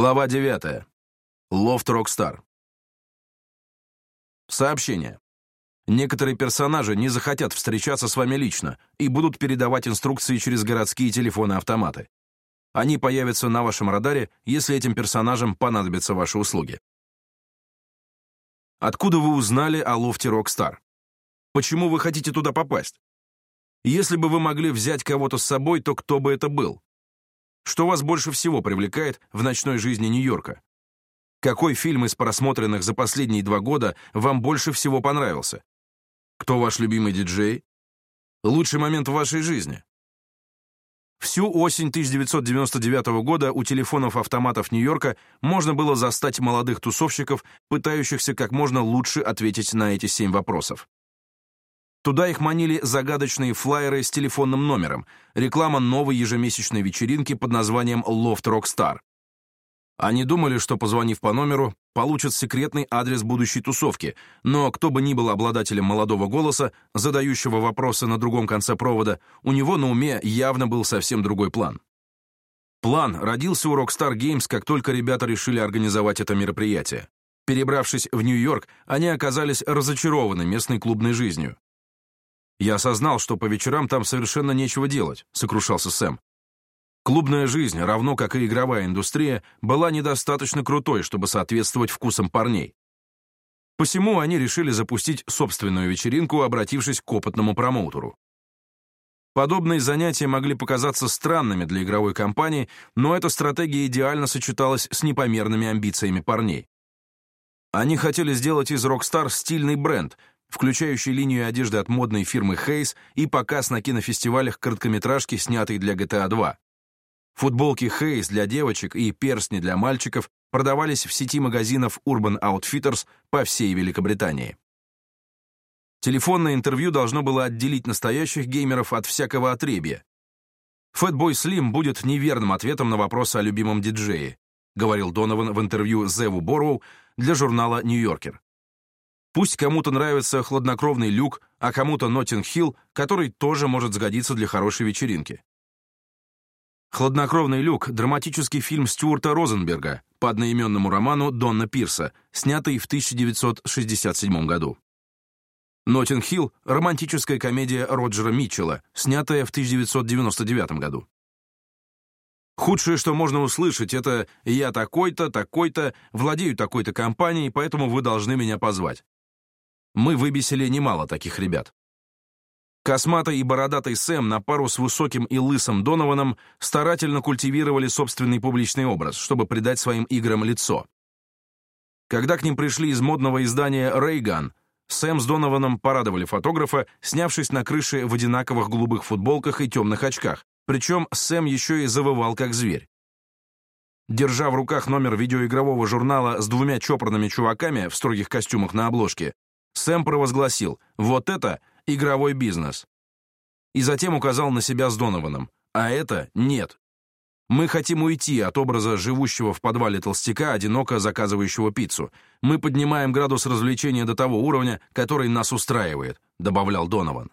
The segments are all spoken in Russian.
Глава 9. Лофт Rockstar. Сообщение. Некоторые персонажи не захотят встречаться с вами лично и будут передавать инструкции через городские телефоны-автоматы. Они появятся на вашем радаре, если этим персонажам понадобятся ваши услуги. Откуда вы узнали о лофте Rockstar? Почему вы хотите туда попасть? Если бы вы могли взять кого-то с собой, то кто бы это был? Что вас больше всего привлекает в ночной жизни Нью-Йорка? Какой фильм из просмотренных за последние два года вам больше всего понравился? Кто ваш любимый диджей? Лучший момент в вашей жизни? Всю осень 1999 года у телефонов автоматов Нью-Йорка можно было застать молодых тусовщиков, пытающихся как можно лучше ответить на эти семь вопросов. Туда их манили загадочные флаеры с телефонным номером, реклама новой ежемесячной вечеринки под названием «Лофт Rockstar». Они думали, что, позвонив по номеру, получат секретный адрес будущей тусовки, но кто бы ни был обладателем молодого голоса, задающего вопросы на другом конце провода, у него на уме явно был совсем другой план. План родился у Rockstar Games, как только ребята решили организовать это мероприятие. Перебравшись в Нью-Йорк, они оказались разочарованы местной клубной жизнью. Я осознал, что по вечерам там совершенно нечего делать», — сокрушался Сэм. Клубная жизнь, равно как и игровая индустрия, была недостаточно крутой, чтобы соответствовать вкусам парней. Посему они решили запустить собственную вечеринку, обратившись к опытному промоутеру. Подобные занятия могли показаться странными для игровой компании, но эта стратегия идеально сочеталась с непомерными амбициями парней. Они хотели сделать из Rockstar стильный бренд, включающий линию одежды от модной фирмы Хейс и показ на кинофестивалях короткометражки, снятой для GTA 2. Футболки Хейс для девочек и перстни для мальчиков продавались в сети магазинов Urban Outfitters по всей Великобритании. Телефонное интервью должно было отделить настоящих геймеров от всякого отребья. «Фэтбой Слим будет неверным ответом на вопрос о любимом диджее», говорил Донован в интервью Зеву Борроу для журнала «Нью-Йоркер». Пусть кому-то нравится «Хладнокровный Люк», а кому-то Ноттинг-Хилл, который тоже может сгодиться для хорошей вечеринки. «Хладнокровный Люк» — драматический фильм Стюарта Розенберга по одноименному роману Донна Пирса, снятый в 1967 году. «Ноттинг-Хилл» — романтическая комедия Роджера Митчелла, снятая в 1999 году. Худшее, что можно услышать, это «я такой-то, такой-то, владею такой-то компанией, поэтому вы должны меня позвать». Мы выбесили немало таких ребят. Косматый и бородатый Сэм на пару с высоким и лысым Донованом старательно культивировали собственный публичный образ, чтобы придать своим играм лицо. Когда к ним пришли из модного издания «Рейган», Сэм с Донованом порадовали фотографа, снявшись на крыше в одинаковых голубых футболках и темных очках. Причем Сэм еще и завывал как зверь. Держа в руках номер видеоигрового журнала с двумя чопорными чуваками в строгих костюмах на обложке, Сэм провозгласил «Вот это игровой бизнес». И затем указал на себя с Донованом. «А это нет». Мы хотим уйти от образа живущего в подвале толстяка, одиноко заказывающего пиццу. Мы поднимаем градус развлечения до того уровня, который нас устраивает», — добавлял Донован.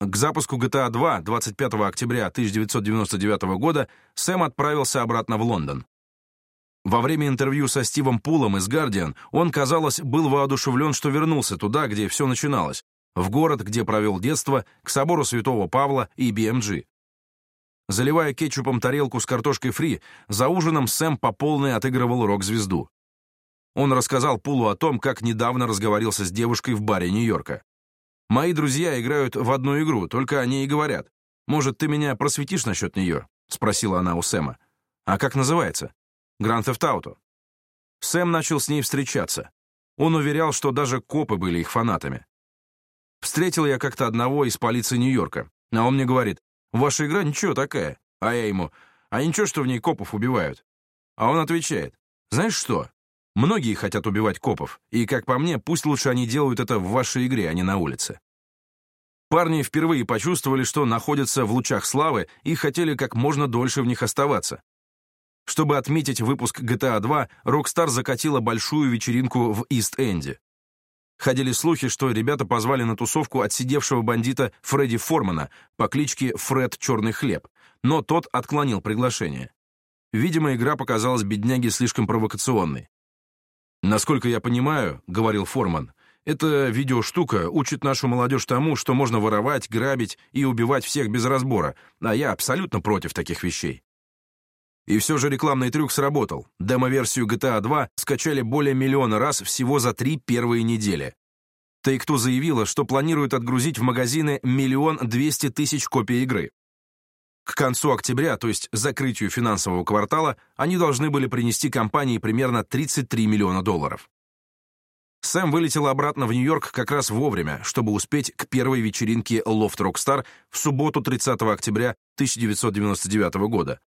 К запуску GTA 2 25 октября 1999 года Сэм отправился обратно в Лондон. Во время интервью со Стивом Пулом из «Гардиан» он, казалось, был воодушевлен, что вернулся туда, где все начиналось, в город, где провел детство, к собору Святого Павла и BMG. Заливая кетчупом тарелку с картошкой фри, за ужином Сэм по полной отыгрывал рок-звезду. Он рассказал Пулу о том, как недавно разговорился с девушкой в баре Нью-Йорка. «Мои друзья играют в одну игру, только они и говорят. Может, ты меня просветишь насчет нее?» — спросила она у Сэма. «А как называется?» Grand Theft Auto. Сэм начал с ней встречаться. Он уверял, что даже копы были их фанатами. Встретил я как-то одного из полиции Нью-Йорка, а он мне говорит, «Ваша игра ничего такая». А я ему, «А ничего, что в ней копов убивают». А он отвечает, «Знаешь что? Многие хотят убивать копов, и, как по мне, пусть лучше они делают это в вашей игре, а не на улице». Парни впервые почувствовали, что находятся в лучах славы и хотели как можно дольше в них оставаться. Чтобы отметить выпуск GTA 2, Rockstar закатила большую вечеринку в Ист-Энде. Ходили слухи, что ребята позвали на тусовку отсидевшего бандита Фредди Формана по кличке Фред Черный Хлеб, но тот отклонил приглашение. Видимо, игра показалась бедняге слишком провокационной. «Насколько я понимаю», — говорил Форман, «эта видеоштука учит нашу молодежь тому, что можно воровать, грабить и убивать всех без разбора, а я абсолютно против таких вещей. И все же рекламный трюк сработал. Демо-версию GTA 2 скачали более миллиона раз всего за три первые недели. Take-Two заявила, что планирует отгрузить в магазины миллион двести тысяч копий игры. К концу октября, то есть закрытию финансового квартала, они должны были принести компании примерно 33 миллиона долларов. Сэм вылетел обратно в Нью-Йорк как раз вовремя, чтобы успеть к первой вечеринке Loft Rockstar в субботу 30 октября 1999 года,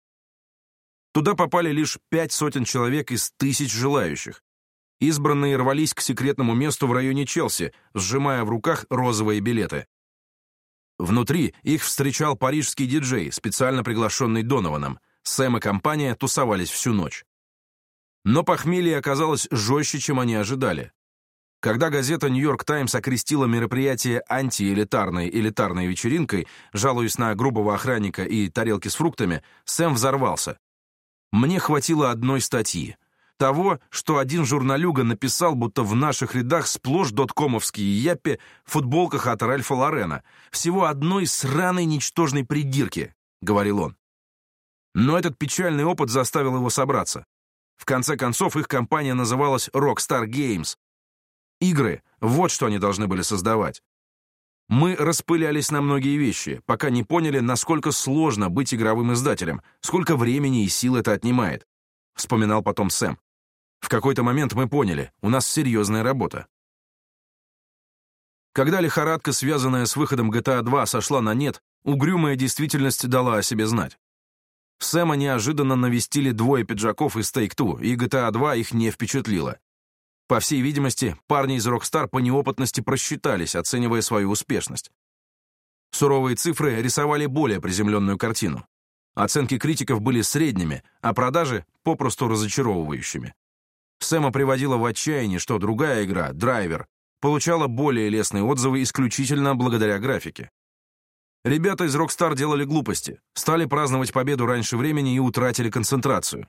Туда попали лишь пять сотен человек из тысяч желающих. Избранные рвались к секретному месту в районе Челси, сжимая в руках розовые билеты. Внутри их встречал парижский диджей, специально приглашенный Донованом. Сэм и компания тусовались всю ночь. Но похмелье оказалось жестче, чем они ожидали. Когда газета «Нью-Йорк Таймс» окрестила мероприятие антиэлитарной элитарной вечеринкой, жалуясь на грубого охранника и тарелки с фруктами, Сэм взорвался. Мне хватило одной статьи. Того, что один журналюга написал, будто в наших рядах сплошь доткомовские япи в футболках от Ральфа Лорена. Всего одной сраной ничтожной придирки, говорил он. Но этот печальный опыт заставил его собраться. В конце концов, их компания называлась Rockstar Games. Игры — вот что они должны были создавать. Мы распылялись на многие вещи, пока не поняли, насколько сложно быть игровым издателем, сколько времени и сил это отнимает», — вспоминал потом Сэм. «В какой-то момент мы поняли, у нас серьезная работа». Когда лихорадка, связанная с выходом GTA 2, сошла на нет, угрюмая действительность дала о себе знать. Сэма неожиданно навестили двое пиджаков из Take-Two, и GTA 2 их не впечатлила. По всей видимости, парни из Rockstar по неопытности просчитались, оценивая свою успешность. Суровые цифры рисовали более приземленную картину. Оценки критиков были средними, а продажи — попросту разочаровывающими. Сэма приводила в отчаяние, что другая игра, «Драйвер», получала более лестные отзывы исключительно благодаря графике. Ребята из Rockstar делали глупости, стали праздновать победу раньше времени и утратили концентрацию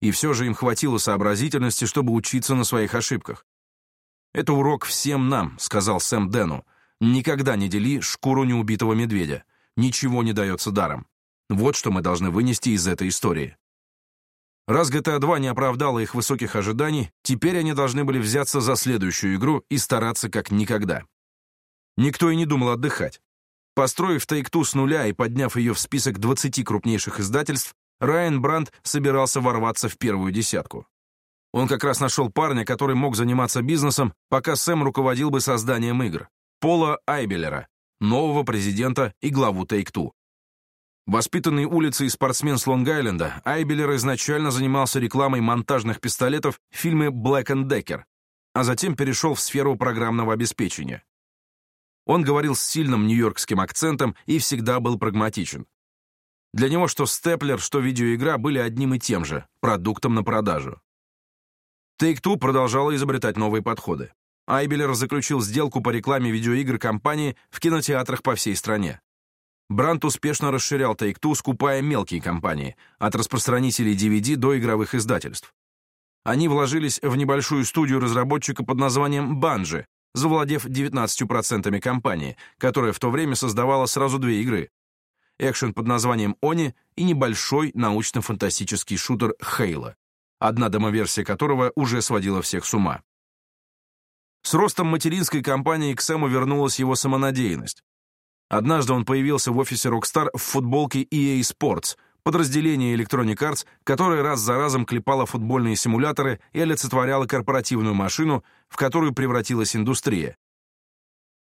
и все же им хватило сообразительности, чтобы учиться на своих ошибках. «Это урок всем нам», — сказал Сэм Дэну. «Никогда не дели шкуру неубитого медведя. Ничего не дается даром. Вот что мы должны вынести из этой истории». Раз GTA 2 не оправдала их высоких ожиданий, теперь они должны были взяться за следующую игру и стараться как никогда. Никто и не думал отдыхать. Построив Take-Two с нуля и подняв ее в список 20 крупнейших издательств, Райан Бранд собирался ворваться в первую десятку. Он как раз нашел парня, который мог заниматься бизнесом, пока Сэм руководил бы созданием игр. Пола Айбелера, нового президента и главу Take-Two. Воспитанный улицей спортсмен с Лонг-Айленда, Айбелер изначально занимался рекламой монтажных пистолетов в фильме «Блэк энд Деккер», а затем перешел в сферу программного обеспечения. Он говорил с сильным нью-йоркским акцентом и всегда был прагматичен. Для него что степлер, что видеоигра были одним и тем же – продуктом на продажу. Take-Two продолжала изобретать новые подходы. Айбелер заключил сделку по рекламе видеоигр компании в кинотеатрах по всей стране. Брант успешно расширял Take-Two, скупая мелкие компании, от распространителей DVD до игровых издательств. Они вложились в небольшую студию разработчика под названием Банжи, завладев 19% компании, которая в то время создавала сразу две игры экшен под названием «Они» и небольшой научно-фантастический шутер «Хейла», одна демоверсия которого уже сводила всех с ума. С ростом материнской компании к Сэму вернулась его самонадеянность. Однажды он появился в офисе Rockstar в футболке EA Sports, подразделение Electronic Arts, которое раз за разом клепало футбольные симуляторы и олицетворяло корпоративную машину, в которую превратилась индустрия.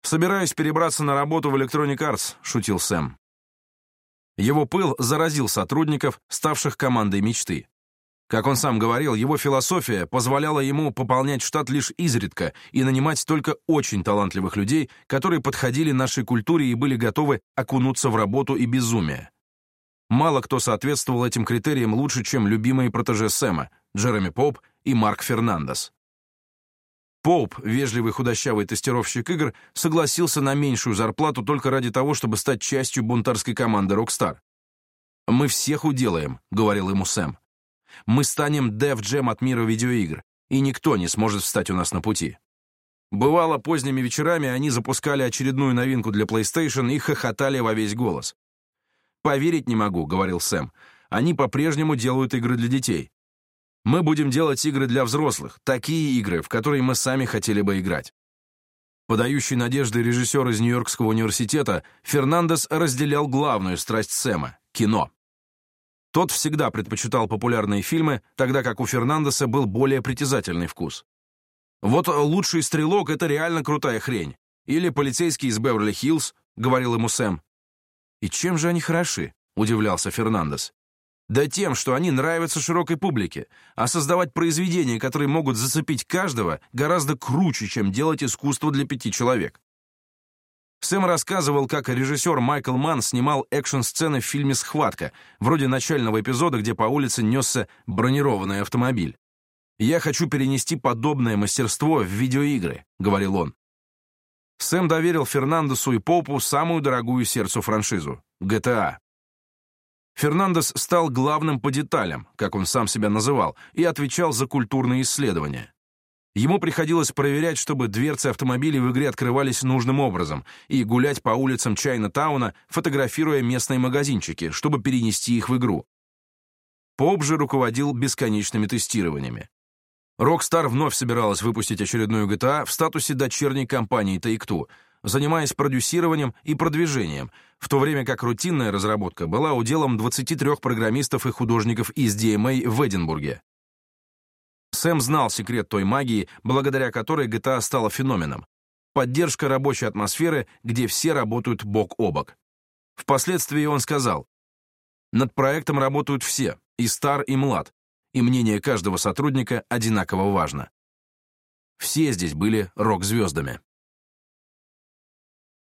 «Собираюсь перебраться на работу в Electronic Arts», — шутил Сэм. Его пыл заразил сотрудников, ставших командой мечты. Как он сам говорил, его философия позволяла ему пополнять штат лишь изредка и нанимать только очень талантливых людей, которые подходили нашей культуре и были готовы окунуться в работу и безумие. Мало кто соответствовал этим критериям лучше, чем любимые протеже Сэма, Джереми Поп и Марк Фернандес. Поуп, вежливый худощавый тестировщик игр, согласился на меньшую зарплату только ради того, чтобы стать частью бунтарской команды Rockstar. «Мы всех уделаем», — говорил ему Сэм. «Мы станем дев-джем от мира видеоигр, и никто не сможет встать у нас на пути». Бывало, поздними вечерами они запускали очередную новинку для PlayStation и хохотали во весь голос. «Поверить не могу», — говорил Сэм. «Они по-прежнему делают игры для детей. Мы будем делать игры для взрослых, такие игры, в которые мы сами хотели бы играть. Подающий надежды режиссер из Нью-Йоркского университета, Фернандес разделял главную страсть Сэма — кино. Тот всегда предпочитал популярные фильмы, тогда как у Фернандеса был более притязательный вкус. «Вот «Лучший стрелок» — это реально крутая хрень. Или «Полицейский из Беверли-Хиллз», — говорил ему Сэм. «И чем же они хороши?» — удивлялся Фернандес. Да тем, что они нравятся широкой публике. А создавать произведения, которые могут зацепить каждого, гораздо круче, чем делать искусство для пяти человек. Сэм рассказывал, как режиссер Майкл Манн снимал экшн-сцены в фильме «Схватка», вроде начального эпизода, где по улице несся бронированный автомобиль. «Я хочу перенести подобное мастерство в видеоигры», — говорил он. Сэм доверил Фернандесу и Попу самую дорогую сердцу франшизу — GTA. Фернандес стал главным по деталям, как он сам себя называл, и отвечал за культурные исследования. Ему приходилось проверять, чтобы дверцы автомобилей в игре открывались нужным образом, и гулять по улицам Чайна-тауна, фотографируя местные магазинчики, чтобы перенести их в игру. Поп же руководил бесконечными тестированиями. Rockstar вновь собиралась выпустить очередную GTA в статусе дочерней компании Take-Two — занимаясь продюсированием и продвижением, в то время как рутинная разработка была уделом 23 программистов и художников из DMA эм в Эдинбурге. Сэм знал секрет той магии, благодаря которой GTA а стала феноменом. Поддержка рабочей атмосферы, где все работают бок о бок. Впоследствии он сказал, «Над проектом работают все, и стар, и млад, и мнение каждого сотрудника одинаково важно». Все здесь были рок-звездами.